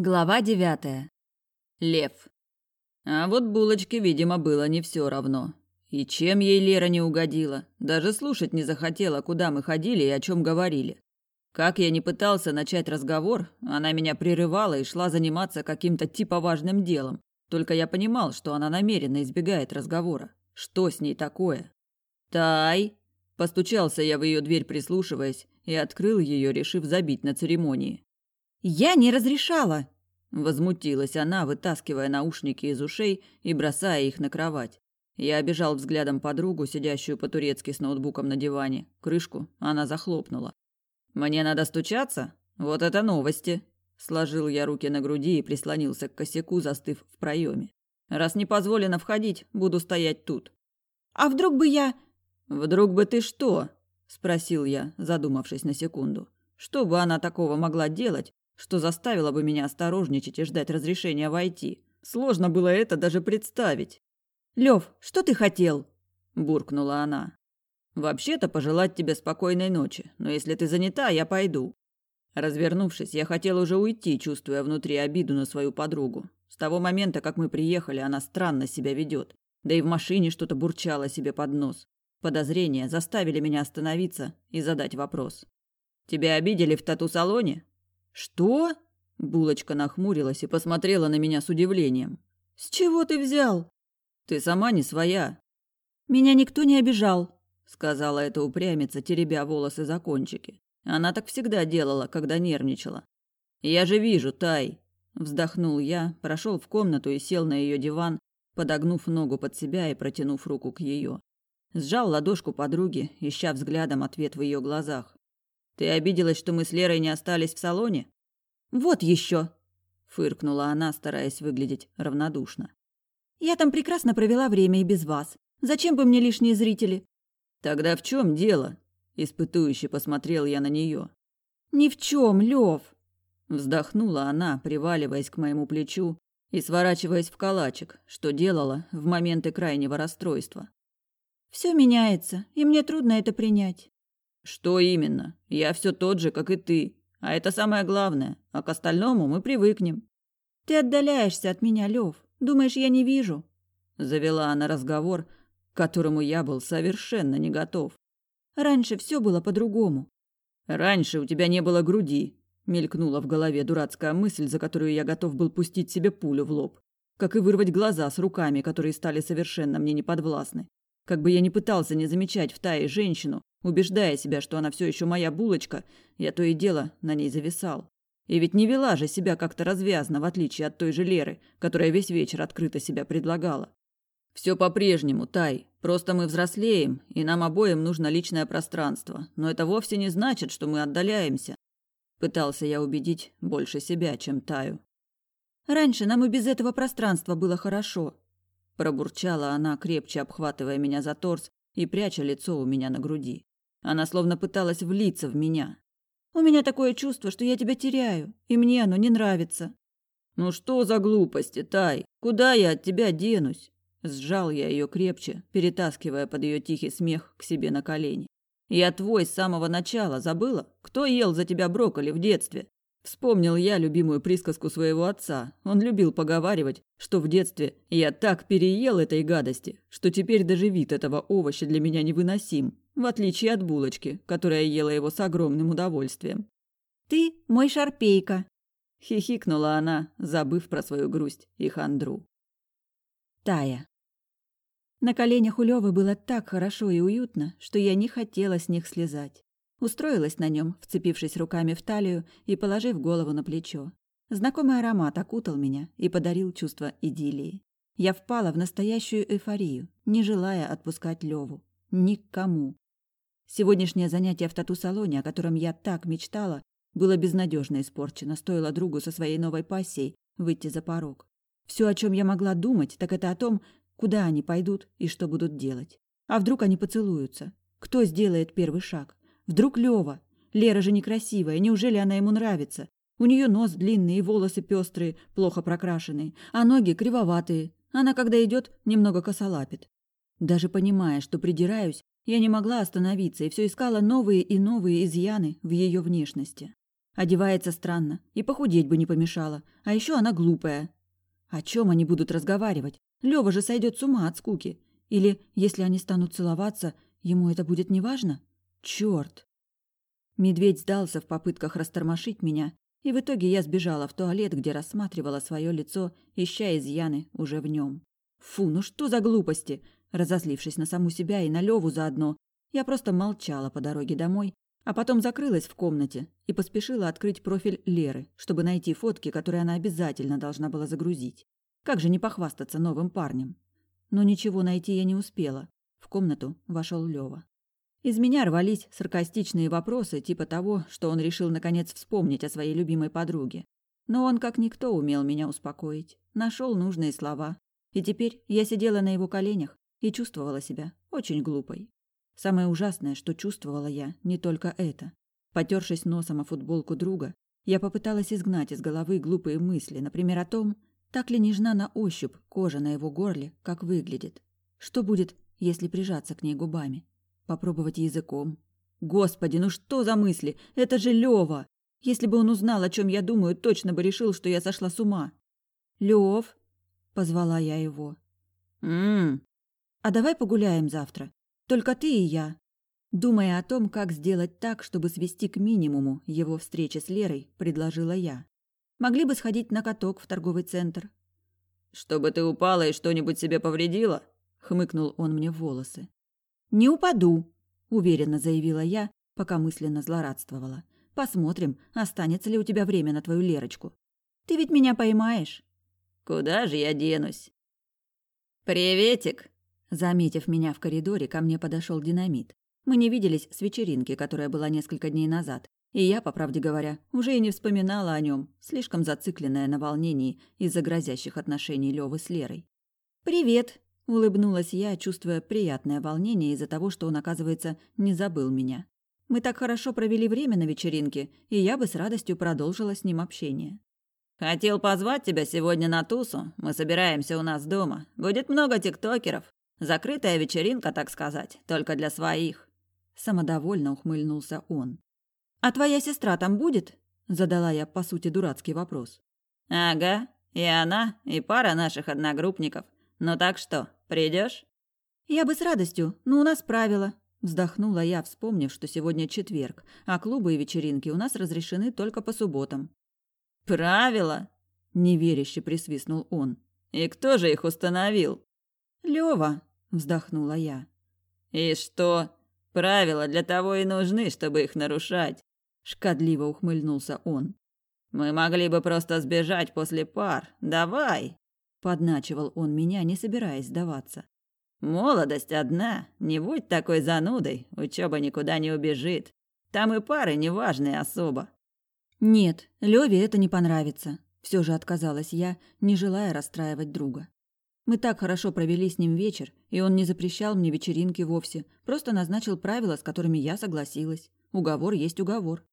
Глава девятая. Лев. А вот булочке, видимо, было не все равно. И чем ей Лера не угодила, даже слушать не захотела, куда мы ходили и о чем говорили. Как я не пытался начать разговор, она меня прерывала и шла заниматься каким-то типа важным делом. Только я понимал, что она намеренно избегает разговора. Что с ней такое? «Тай!» Постучался я в ее дверь, прислушиваясь, и открыл ее, решив забить на церемонии. «Я не разрешала!» Возмутилась она, вытаскивая наушники из ушей и бросая их на кровать. Я обижал взглядом подругу, сидящую по-турецки с ноутбуком на диване. Крышку она захлопнула. «Мне надо стучаться? Вот это новости!» Сложил я руки на груди и прислонился к косяку, застыв в проеме. «Раз не позволено входить, буду стоять тут». «А вдруг бы я...» «Вдруг бы ты что?» – спросил я, задумавшись на секунду. «Что бы она такого могла делать, что заставило бы меня осторожничать и ждать разрешения войти. Сложно было это даже представить. «Лев, что ты хотел?» – буркнула она. «Вообще-то пожелать тебе спокойной ночи, но если ты занята, я пойду». Развернувшись, я хотел уже уйти, чувствуя внутри обиду на свою подругу. С того момента, как мы приехали, она странно себя ведет. Да и в машине что-то бурчало себе под нос. Подозрения заставили меня остановиться и задать вопрос. «Тебя обидели в тату-салоне?» «Что?» Булочка нахмурилась и посмотрела на меня с удивлением. «С чего ты взял?» «Ты сама не своя». «Меня никто не обижал», — сказала эта упрямица, теребя волосы за кончики. Она так всегда делала, когда нервничала. «Я же вижу, Тай!» Вздохнул я, прошел в комнату и сел на ее диван, подогнув ногу под себя и протянув руку к ее. Сжал ладошку подруги, ища взглядом ответ в ее глазах. Ты обиделась, что мы с Лерой не остались в салоне? Вот еще, фыркнула она, стараясь выглядеть равнодушно. Я там прекрасно провела время и без вас. Зачем бы мне лишние зрители? Тогда в чем дело? Испытующе посмотрел я на нее. Ни в чем, Лев. Вздохнула она, приваливаясь к моему плечу и сворачиваясь в калачик, что делала в моменты крайнего расстройства. Все меняется, и мне трудно это принять. Что именно? Я все тот же, как и ты. А это самое главное. А к остальному мы привыкнем. Ты отдаляешься от меня, Лев. Думаешь, я не вижу? Завела она разговор, к которому я был совершенно не готов. Раньше все было по-другому. Раньше у тебя не было груди, мелькнула в голове дурацкая мысль, за которую я готов был пустить себе пулю в лоб, как и вырвать глаза с руками, которые стали совершенно мне неподвластны. Как бы я ни пытался не замечать в Тае женщину, убеждая себя, что она все еще моя булочка, я то и дело на ней зависал. И ведь не вела же себя как-то развязно, в отличие от той же Леры, которая весь вечер открыто себя предлагала. Все по-прежнему, Тай. Просто мы взрослеем, и нам обоим нужно личное пространство. Но это вовсе не значит, что мы отдаляемся. Пытался я убедить больше себя, чем Таю. Раньше нам и без этого пространства было хорошо. Пробурчала она, крепче обхватывая меня за торс и пряча лицо у меня на груди. Она словно пыталась влиться в меня. «У меня такое чувство, что я тебя теряю, и мне оно не нравится». «Ну что за глупости, Тай? Куда я от тебя денусь?» Сжал я ее крепче, перетаскивая под ее тихий смех к себе на колени. «Я твой с самого начала, забыла? Кто ел за тебя брокколи в детстве?» Вспомнил я любимую присказку своего отца. Он любил поговаривать, что в детстве я так переел этой гадости, что теперь даже вид этого овоща для меня невыносим в отличие от булочки, которая ела его с огромным удовольствием. «Ты мой шарпейка», – хихикнула она, забыв про свою грусть и хандру. Тая. На коленях у Лёвы было так хорошо и уютно, что я не хотела с них слезать. Устроилась на нем, вцепившись руками в талию и положив голову на плечо. Знакомый аромат окутал меня и подарил чувство идиллии. Я впала в настоящую эйфорию, не желая отпускать Леву. Никому. Сегодняшнее занятие в тату-салоне, о котором я так мечтала, было безнадежно испорчено, стоило другу со своей новой пассией выйти за порог. Все, о чем я могла думать, так это о том, куда они пойдут и что будут делать. А вдруг они поцелуются? Кто сделает первый шаг? Вдруг Лева? Лера же некрасивая, неужели она ему нравится? У нее нос длинный и волосы пестрые, плохо прокрашенные, а ноги кривоватые. Она, когда идет, немного косолапит. Даже понимая, что придираюсь, я не могла остановиться и все искала новые и новые изъяны в ее внешности. Одевается странно, и похудеть бы не помешало. А еще она глупая. О чем они будут разговаривать? Лёва же сойдет с ума от скуки. Или, если они станут целоваться, ему это будет неважно? Черт! Медведь сдался в попытках растормошить меня, и в итоге я сбежала в туалет, где рассматривала свое лицо, ища изъяны уже в нем. Фу, ну что за глупости! Разозлившись на саму себя и на Леву заодно, я просто молчала по дороге домой, а потом закрылась в комнате и поспешила открыть профиль Леры, чтобы найти фотки, которые она обязательно должна была загрузить. Как же не похвастаться новым парнем? Но ничего найти я не успела. В комнату вошел Лева. Из меня рвались саркастичные вопросы, типа того, что он решил наконец вспомнить о своей любимой подруге. Но он, как никто, умел меня успокоить. Нашел нужные слова. И теперь я сидела на его коленях и чувствовала себя очень глупой. Самое ужасное, что чувствовала я, не только это. Потершись носом о футболку друга, я попыталась изгнать из головы глупые мысли, например, о том, так ли нежна на ощупь кожа на его горле, как выглядит. Что будет, если прижаться к ней губами? Попробовать языком? Господи, ну что за мысли? Это же Лёва! Если бы он узнал, о чем я думаю, точно бы решил, что я сошла с ума. Лев, позвала я его. Мм. А давай погуляем завтра. Только ты и я. Думая о том, как сделать так, чтобы свести к минимуму его встречи с Лерой, предложила я. Могли бы сходить на каток в торговый центр. Чтобы ты упала и что-нибудь себе повредила? хмыкнул он мне в волосы. Не упаду, уверенно заявила я, пока мысленно злорадствовала. Посмотрим, останется ли у тебя время на твою Лерочку. Ты ведь меня поймаешь. Куда же я денусь? Приветик, Заметив меня в коридоре, ко мне подошел динамит. Мы не виделись с вечеринки, которая была несколько дней назад. И я, по правде говоря, уже и не вспоминала о нем, слишком зацикленная на волнении из-за грозящих отношений Лёвы с Лерой. «Привет!» – улыбнулась я, чувствуя приятное волнение из-за того, что он, оказывается, не забыл меня. Мы так хорошо провели время на вечеринке, и я бы с радостью продолжила с ним общение. «Хотел позвать тебя сегодня на тусу. Мы собираемся у нас дома. Будет много тиктокеров. Закрытая вечеринка, так сказать, только для своих. Самодовольно ухмыльнулся он. А твоя сестра там будет? Задала я, по сути, дурацкий вопрос. Ага, и она, и пара наших одногруппников. Ну так что, придешь? Я бы с радостью, но у нас правила. Вздохнула я, вспомнив, что сегодня четверг, а клубы и вечеринки у нас разрешены только по субботам. «Правила?» – неверяще присвистнул он. «И кто же их установил?» «Лёва», вздохнула я. И что? Правила для того и нужны, чтобы их нарушать, шкадливо ухмыльнулся он. Мы могли бы просто сбежать после пар. Давай, подначивал он меня, не собираясь сдаваться. Молодость одна, не будь такой занудой, учеба никуда не убежит. Там и пары неважные особо. Нет, Леве это не понравится. Все же отказалась я, не желая расстраивать друга. Мы так хорошо провели с ним вечер, и он не запрещал мне вечеринки вовсе, просто назначил правила, с которыми я согласилась. Уговор есть уговор.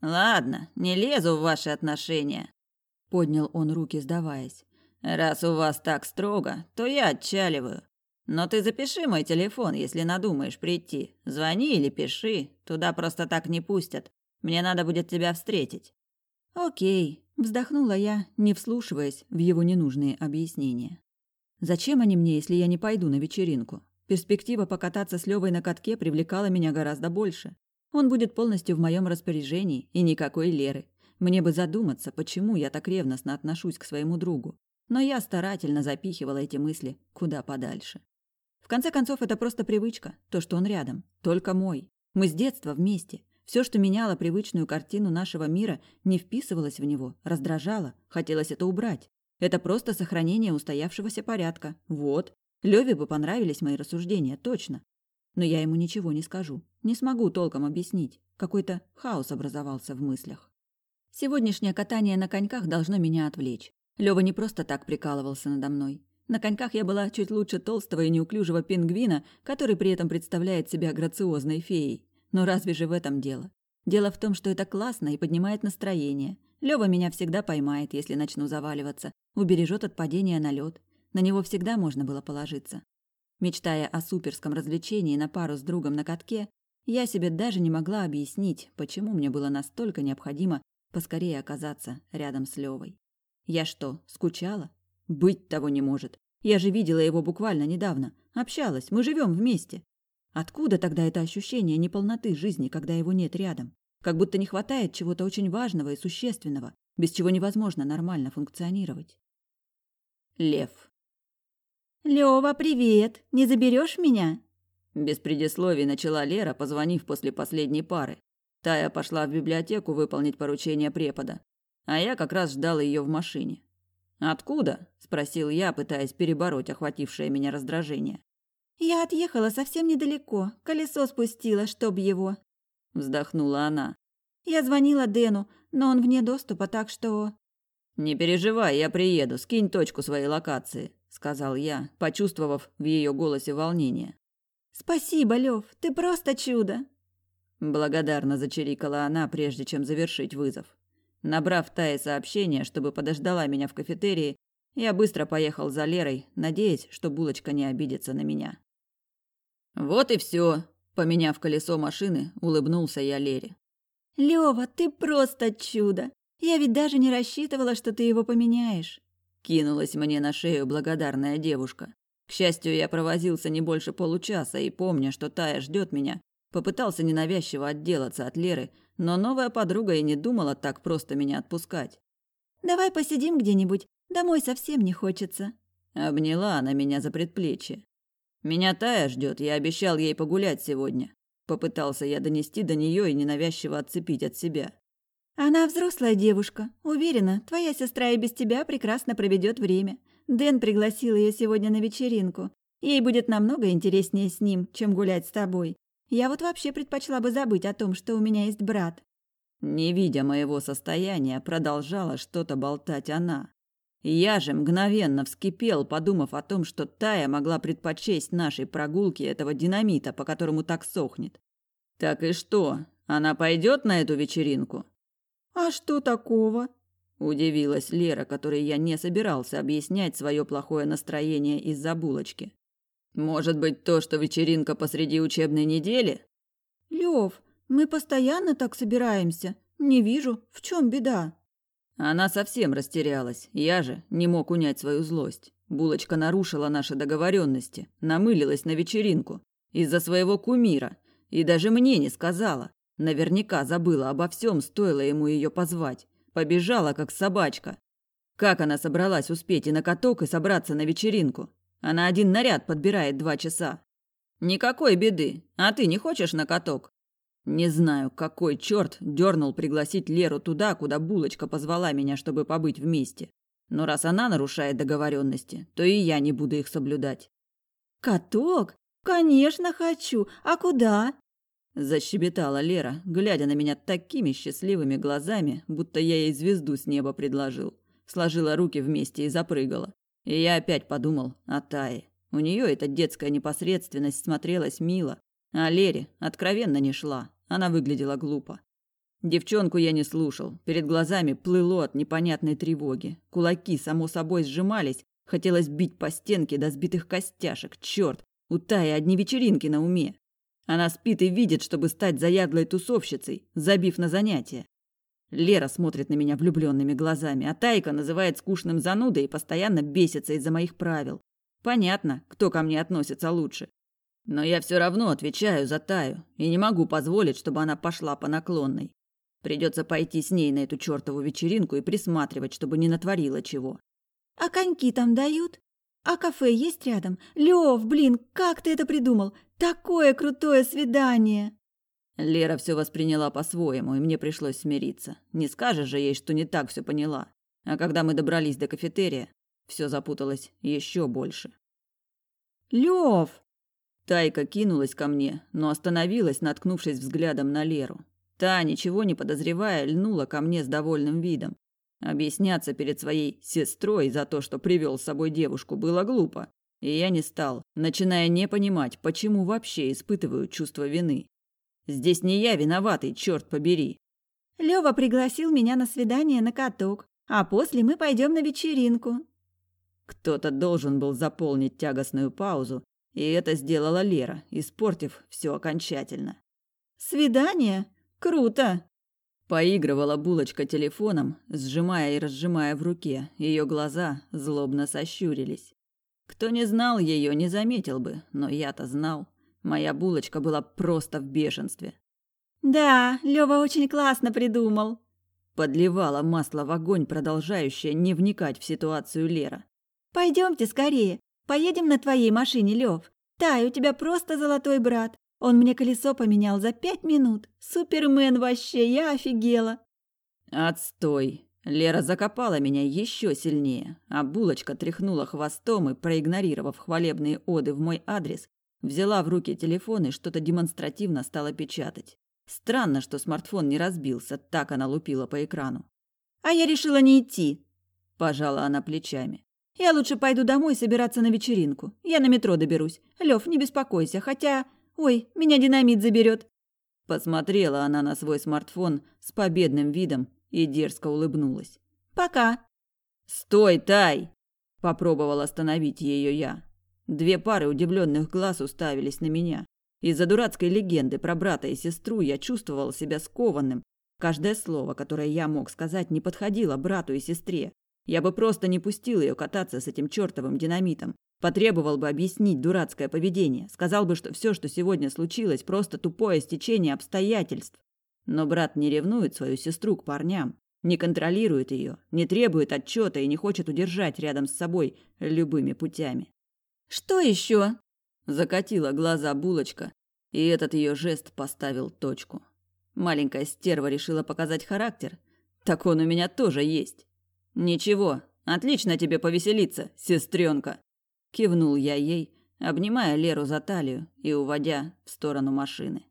«Ладно, не лезу в ваши отношения», — поднял он руки, сдаваясь. «Раз у вас так строго, то я отчаливаю. Но ты запиши мой телефон, если надумаешь прийти. Звони или пиши, туда просто так не пустят. Мне надо будет тебя встретить». «Окей», — вздохнула я, не вслушиваясь в его ненужные объяснения. Зачем они мне, если я не пойду на вечеринку? Перспектива покататься с Левой на катке привлекала меня гораздо больше. Он будет полностью в моем распоряжении, и никакой Леры. Мне бы задуматься, почему я так ревностно отношусь к своему другу. Но я старательно запихивала эти мысли куда подальше. В конце концов, это просто привычка, то, что он рядом, только мой. Мы с детства вместе. Все, что меняло привычную картину нашего мира, не вписывалось в него, раздражало, хотелось это убрать. Это просто сохранение устоявшегося порядка. Вот. Леве бы понравились мои рассуждения, точно. Но я ему ничего не скажу. Не смогу толком объяснить. Какой-то хаос образовался в мыслях. Сегодняшнее катание на коньках должно меня отвлечь. Лёва не просто так прикалывался надо мной. На коньках я была чуть лучше толстого и неуклюжего пингвина, который при этом представляет себя грациозной феей. Но разве же в этом дело? Дело в том, что это классно и поднимает настроение. Лёва меня всегда поймает, если начну заваливаться, убережет от падения на лед. На него всегда можно было положиться. Мечтая о суперском развлечении на пару с другом на катке, я себе даже не могла объяснить, почему мне было настолько необходимо поскорее оказаться рядом с Левой. Я что, скучала? Быть того не может. Я же видела его буквально недавно. Общалась, мы живем вместе. Откуда тогда это ощущение неполноты жизни, когда его нет рядом? Как будто не хватает чего-то очень важного и существенного, без чего невозможно нормально функционировать. Лев. Лёва, привет! Не заберешь меня?» Без предисловий начала Лера, позвонив после последней пары. Тая пошла в библиотеку выполнить поручение препода, а я как раз ждал ее в машине. «Откуда?» – спросил я, пытаясь перебороть охватившее меня раздражение. «Я отъехала совсем недалеко, колесо спустила, чтоб его», – вздохнула она. «Я звонила Дэну, но он вне доступа, так что...» «Не переживай, я приеду, скинь точку своей локации», – сказал я, почувствовав в ее голосе волнение. «Спасибо, Лев, ты просто чудо!» Благодарно зачирикала она, прежде чем завершить вызов. Набрав Тае сообщение, чтобы подождала меня в кафетерии, я быстро поехал за Лерой, надеясь, что булочка не обидится на меня. Вот и все. Поменяв колесо машины, улыбнулся я Лере. Лева, ты просто чудо. Я ведь даже не рассчитывала, что ты его поменяешь. Кинулась мне на шею благодарная девушка. К счастью, я провозился не больше получаса и, помня, что Тая ждет меня, попытался ненавязчиво отделаться от Леры, но новая подруга и не думала так просто меня отпускать. «Давай посидим где-нибудь, домой совсем не хочется». Обняла она меня за предплечье. «Меня Тая ждет, я обещал ей погулять сегодня». Попытался я донести до нее и ненавязчиво отцепить от себя. «Она взрослая девушка. Уверена, твоя сестра и без тебя прекрасно проведет время. Дэн пригласил ее сегодня на вечеринку. Ей будет намного интереснее с ним, чем гулять с тобой. Я вот вообще предпочла бы забыть о том, что у меня есть брат. Не видя моего состояния, продолжала что-то болтать она. Я же мгновенно вскипел, подумав о том, что Тая могла предпочесть нашей прогулке этого динамита, по которому так сохнет. Так и что, она пойдет на эту вечеринку? А что такого? Удивилась Лера, которой я не собирался объяснять свое плохое настроение из-за булочки. Может быть, то, что вечеринка посреди учебной недели? Лев, мы постоянно так собираемся. Не вижу, в чем беда. Она совсем растерялась. Я же не мог унять свою злость. Булочка нарушила наши договоренности, намылилась на вечеринку из-за своего кумира и даже мне не сказала. Наверняка забыла обо всем, стоило ему ее позвать. Побежала, как собачка. Как она собралась успеть и на каток, и собраться на вечеринку? Она один наряд подбирает два часа. Никакой беды. А ты не хочешь на каток? Не знаю, какой черт дернул пригласить Леру туда, куда булочка позвала меня, чтобы побыть вместе. Но раз она нарушает договоренности, то и я не буду их соблюдать. Каток? Конечно, хочу. А куда? Защебетала Лера, глядя на меня такими счастливыми глазами, будто я ей звезду с неба предложил. Сложила руки вместе и запрыгала. И я опять подумал о Тае. У нее эта детская непосредственность смотрелась мило, а Лере откровенно не шла. Она выглядела глупо. Девчонку я не слушал. Перед глазами плыло от непонятной тревоги. Кулаки, само собой, сжимались. Хотелось бить по стенке до сбитых костяшек. Черт, у Таи одни вечеринки на уме. Она спит и видит, чтобы стать заядлой тусовщицей, забив на занятия. Лера смотрит на меня влюбленными глазами, а Тайка называет скучным занудой и постоянно бесится из-за моих правил. Понятно, кто ко мне относится лучше. Но я все равно отвечаю за Таю и не могу позволить, чтобы она пошла по наклонной. Придется пойти с ней на эту чертову вечеринку и присматривать, чтобы не натворила чего. А коньки там дают? А кафе есть рядом? Лев, блин, как ты это придумал? Такое крутое свидание! Лера все восприняла по-своему, и мне пришлось смириться. Не скажешь же ей, что не так все поняла. А когда мы добрались до кафетерия, все запуталось еще больше. Лев! Тайка кинулась ко мне, но остановилась, наткнувшись взглядом на Леру. Та, ничего не подозревая, льнула ко мне с довольным видом. Объясняться перед своей сестрой за то, что привел с собой девушку, было глупо. И я не стал, начиная не понимать, почему вообще испытываю чувство вины. Здесь не я виноватый, черт побери. Лёва пригласил меня на свидание на каток, а после мы пойдем на вечеринку. Кто-то должен был заполнить тягостную паузу, и это сделала Лера, испортив все окончательно. Свидание? Круто! Поигрывала булочка телефоном, сжимая и разжимая в руке. Ее глаза злобно сощурились. Кто не знал ее, не заметил бы, но я-то знал. Моя булочка была просто в бешенстве. «Да, Лёва очень классно придумал», – подливала масло в огонь, продолжающая не вникать в ситуацию Лера. Пойдемте скорее, поедем на твоей машине, Лев. Тай, у тебя просто золотой брат. Он мне колесо поменял за пять минут. Супермен вообще, я офигела. Отстой. Лера закопала меня еще сильнее, а булочка тряхнула хвостом и, проигнорировав хвалебные оды в мой адрес, взяла в руки телефон и что-то демонстративно стала печатать. Странно, что смартфон не разбился, так она лупила по экрану. «А я решила не идти», – пожала она плечами. «Я лучше пойду домой собираться на вечеринку. Я на метро доберусь. Лев, не беспокойся, хотя Ой, меня динамит заберет. Посмотрела она на свой смартфон с победным видом и дерзко улыбнулась. Пока. Стой, Тай! Попробовал остановить ее я. Две пары удивленных глаз уставились на меня. Из-за дурацкой легенды про брата и сестру я чувствовал себя скованным. Каждое слово, которое я мог сказать, не подходило брату и сестре. Я бы просто не пустил ее кататься с этим чертовым динамитом. Потребовал бы объяснить дурацкое поведение, сказал бы, что все, что сегодня случилось, просто тупое стечение обстоятельств. Но брат не ревнует свою сестру к парням, не контролирует ее, не требует отчета и не хочет удержать рядом с собой любыми путями. «Что еще?» – закатила глаза булочка, и этот ее жест поставил точку. Маленькая стерва решила показать характер. Так он у меня тоже есть. Ничего, отлично тебе повеселиться, сестренка. Кивнул я ей, обнимая Леру за талию и уводя в сторону машины.